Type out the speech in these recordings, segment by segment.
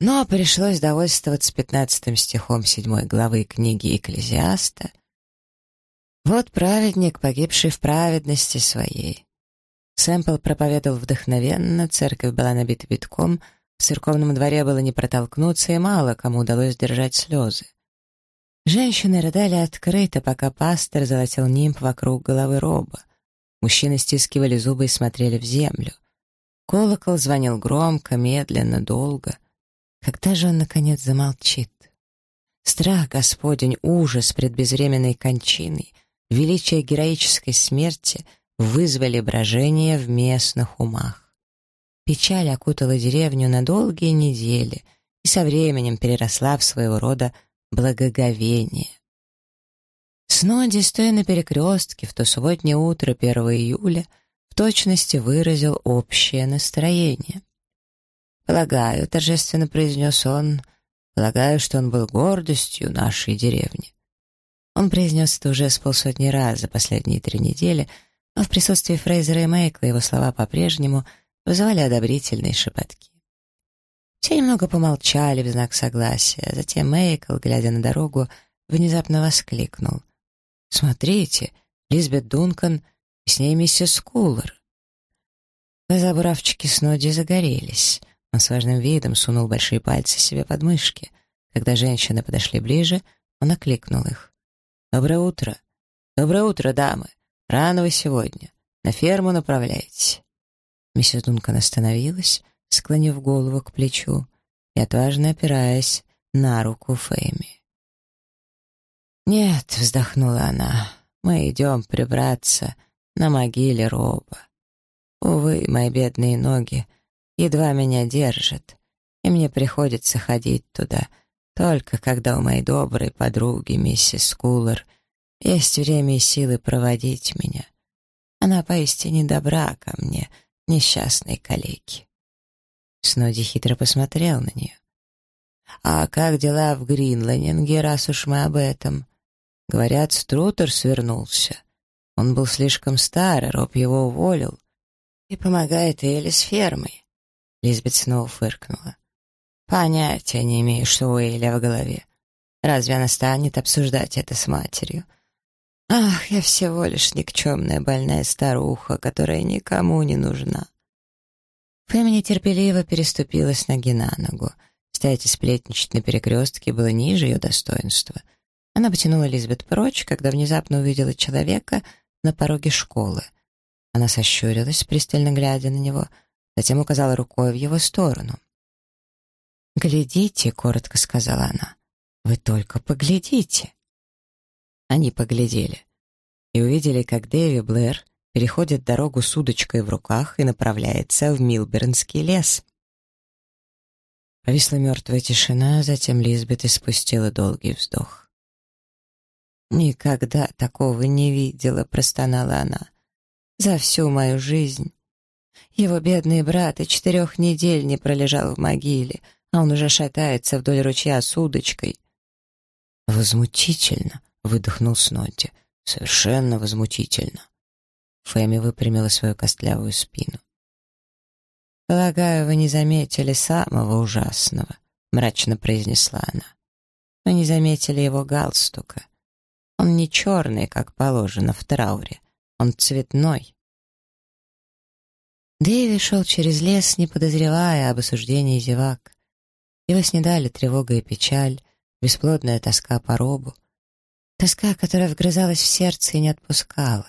Но пришлось довольствоваться пятнадцатым стихом седьмой главы книги Экклезиаста. «Вот праведник, погибший в праведности своей». Сэмпл проповедовал вдохновенно, церковь была набита битком, в церковном дворе было не протолкнуться, и мало кому удалось держать слезы. Женщины рыдали открыто, пока пастор золотил нимб вокруг головы роба. Мужчины стискивали зубы и смотрели в землю. Колокол звонил громко, медленно, долго. Когда же он, наконец, замолчит? Страх Господень, ужас пред безвременной кончиной, величие героической смерти вызвали брожение в местных умах. Печаль окутала деревню на долгие недели и со временем переросла в своего рода благоговение. Сноди, стоя на перекрестке в то субботнее утро 1 июля, в точности выразил общее настроение. «Полагаю», — торжественно произнес он, — «полагаю, что он был гордостью нашей деревни». Он произнес это уже с полсотни раз за последние три недели, но в присутствии Фрейзера и Мейкла его слова по-прежнему вызывали одобрительные шепотки. Все немного помолчали в знак согласия, затем Мейкл, глядя на дорогу, внезапно воскликнул. «Смотрите, Лизбет Дункан и с ней миссис Куллер». Глаза буравчики Сноди загорелись. Он с важным видом сунул большие пальцы себе под мышки. Когда женщины подошли ближе, он окликнул их. «Доброе утро! Доброе утро, дамы! Рано вы сегодня. На ферму направляетесь?» Миссис Дункан остановилась, склонив голову к плечу и отважно опираясь на руку Фэми. «Нет», — вздохнула она, — «мы идем прибраться на могиле Роба. Увы, мои бедные ноги едва меня держат, и мне приходится ходить туда, только когда у моей доброй подруги, миссис Кулер, есть время и силы проводить меня. Она поистине добра ко мне, несчастной калеки. Сноди хитро посмотрел на нее. «А как дела в Гринланинге, раз уж мы об этом?» Говорят, Струтер свернулся. Он был слишком стар, Роб его уволил. И помогает Элли с фермой. Лизбет снова фыркнула. Понятия не имею, что у Эля в голове. Разве она станет обсуждать это с матерью? Ах, я всего лишь никчемная больная старуха, которая никому не нужна. Фэми нетерпеливо переступила с ноги на ногу. Стоять и сплетничать на перекрестке было ниже ее достоинства. Она потянула Лизбет прочь, когда внезапно увидела человека на пороге школы. Она сощурилась, пристально глядя на него, затем указала рукой в его сторону. «Глядите», — коротко сказала она, — «вы только поглядите». Они поглядели и увидели, как Дэви Блэр переходит дорогу с удочкой в руках и направляется в Милбернский лес. Повисла мертвая тишина, затем Лизбет испустила долгий вздох. «Никогда такого не видела», — простонала она. «За всю мою жизнь. Его бедный брат и четырех недель не пролежал в могиле, а он уже шатается вдоль ручья с удочкой». «Возмутительно», — выдохнул Снотти. «Совершенно возмутительно». Фэми выпрямила свою костлявую спину. «Полагаю, вы не заметили самого ужасного», — мрачно произнесла она. «Вы не заметили его галстука. Он не черный, как положено в трауре. Он цветной». Дэви шел через лес, не подозревая об осуждении зевак. Его снедали тревога и печаль, бесплодная тоска по робу. Тоска, которая вгрызалась в сердце и не отпускала.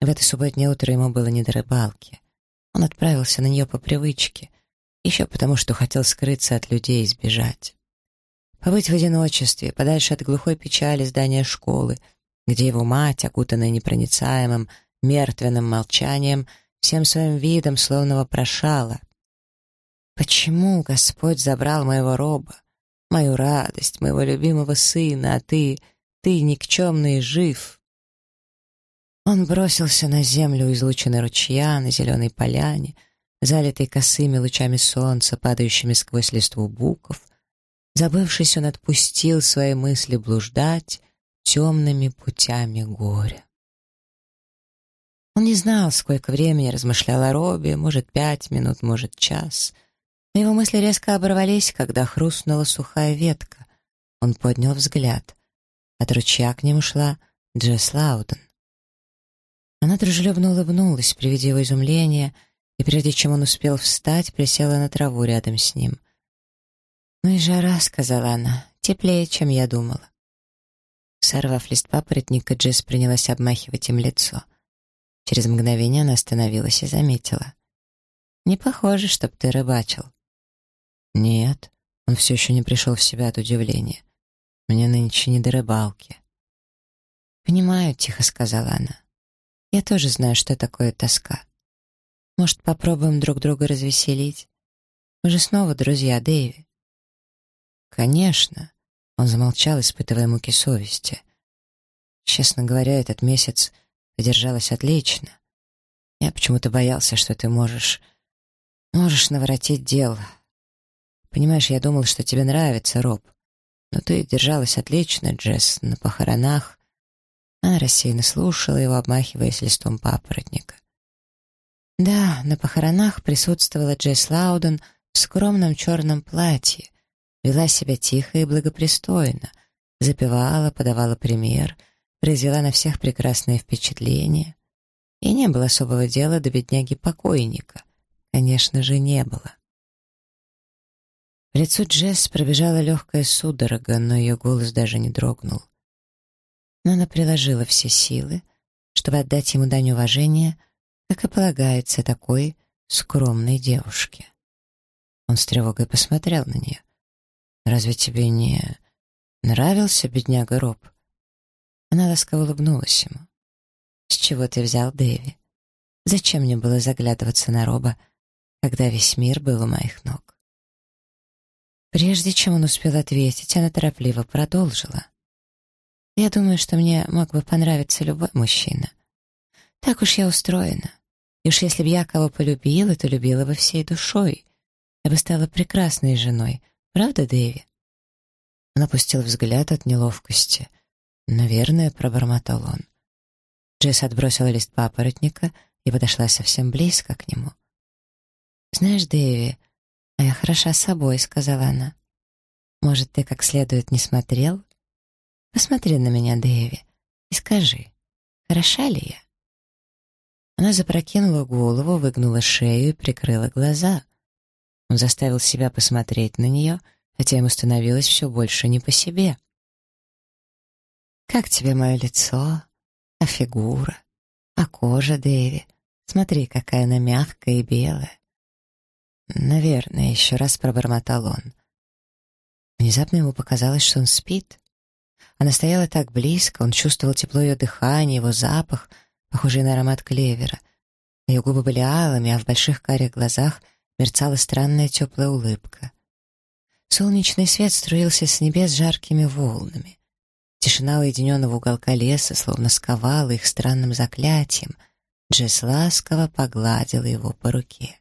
В это субботнее утро ему было не до рыбалки. Он отправился на нее по привычке, еще потому, что хотел скрыться от людей и сбежать. Побыть в одиночестве, подальше от глухой печали здания школы, где его мать, окутанная непроницаемым, мертвенным молчанием, всем своим видом словно вопрошала. «Почему Господь забрал моего роба, мою радость, моего любимого сына, а ты, ты никчемный жив?» Он бросился на землю излученной ручья, на зеленой поляне, залитой косыми лучами солнца, падающими сквозь листву буков. Забывшись, он отпустил свои мысли блуждать темными путями горя. Он не знал, сколько времени размышлял о Робе, может, пять минут, может, час. Но его мысли резко оборвались, когда хрустнула сухая ветка. Он поднял взгляд. От ручья к нему шла Джесс Лауден. Она дружелюбно улыбнулась при виде его изумления, и прежде чем он успел встать, присела на траву рядом с ним. «Ну и жара», — сказала она, — «теплее, чем я думала». Сорвав лист папоротника, Джесс принялась обмахивать им лицо. Через мгновение она остановилась и заметила. «Не похоже, чтоб ты рыбачил». «Нет», — он все еще не пришел в себя от удивления. «Мне нынче не до рыбалки». «Понимаю», — тихо сказала она. «Я тоже знаю, что такое тоска. Может, попробуем друг друга развеселить? Мы же снова друзья, Дэйви». «Конечно», — он замолчал, испытывая муки совести. «Честно говоря, этот месяц Держалась отлично. Я почему-то боялся, что ты можешь... Можешь наворотить дел. Понимаешь, я думал, что тебе нравится, Роб. Но ты держалась отлично, Джесс, на похоронах. Она рассеянно слушала его, обмахиваясь листом папоротника. Да, на похоронах присутствовала Джесс Лауден в скромном черном платье, вела себя тихо и благопристойно, запевала, подавала пример — произвела на всех прекрасное впечатление. И не было особого дела до бедняги-покойника. Конечно же, не было. В лицу Джесс пробежала легкая судорога, но ее голос даже не дрогнул. Но она приложила все силы, чтобы отдать ему дань уважения, как и полагается такой скромной девушке. Он с тревогой посмотрел на нее. «Разве тебе не нравился бедняга Роб?» Она ласково улыбнулась ему. «С чего ты взял Дэви? Зачем мне было заглядываться на Роба, когда весь мир был у моих ног?» Прежде чем он успел ответить, она торопливо продолжила. «Я думаю, что мне мог бы понравиться любой мужчина. Так уж я устроена. И уж если бы я кого полюбила, то любила бы всей душой. Я бы стала прекрасной женой. Правда, Дэви?» Он опустил взгляд от неловкости — «Наверное», — пробормотал он. Джесс отбросила лист папоротника и подошла совсем близко к нему. «Знаешь, Дэви, а я хороша собой», — сказала она. «Может, ты как следует не смотрел? Посмотри на меня, Дэви, и скажи, хороша ли я?» Она запрокинула голову, выгнула шею и прикрыла глаза. Он заставил себя посмотреть на нее, хотя ему становилось все больше не по себе. «Как тебе мое лицо? А фигура? А кожа, Дэви? Смотри, какая она мягкая и белая». «Наверное», — еще раз пробормотал он. Внезапно ему показалось, что он спит. Она стояла так близко, он чувствовал тепло ее дыхания, его запах, похожий на аромат клевера. Ее губы были алыми, а в больших карих глазах мерцала странная теплая улыбка. Солнечный свет струился с небес жаркими волнами. Тишина уединенного уголка леса словно сковала их странным заклятием. Джесс ласково погладила его по руке.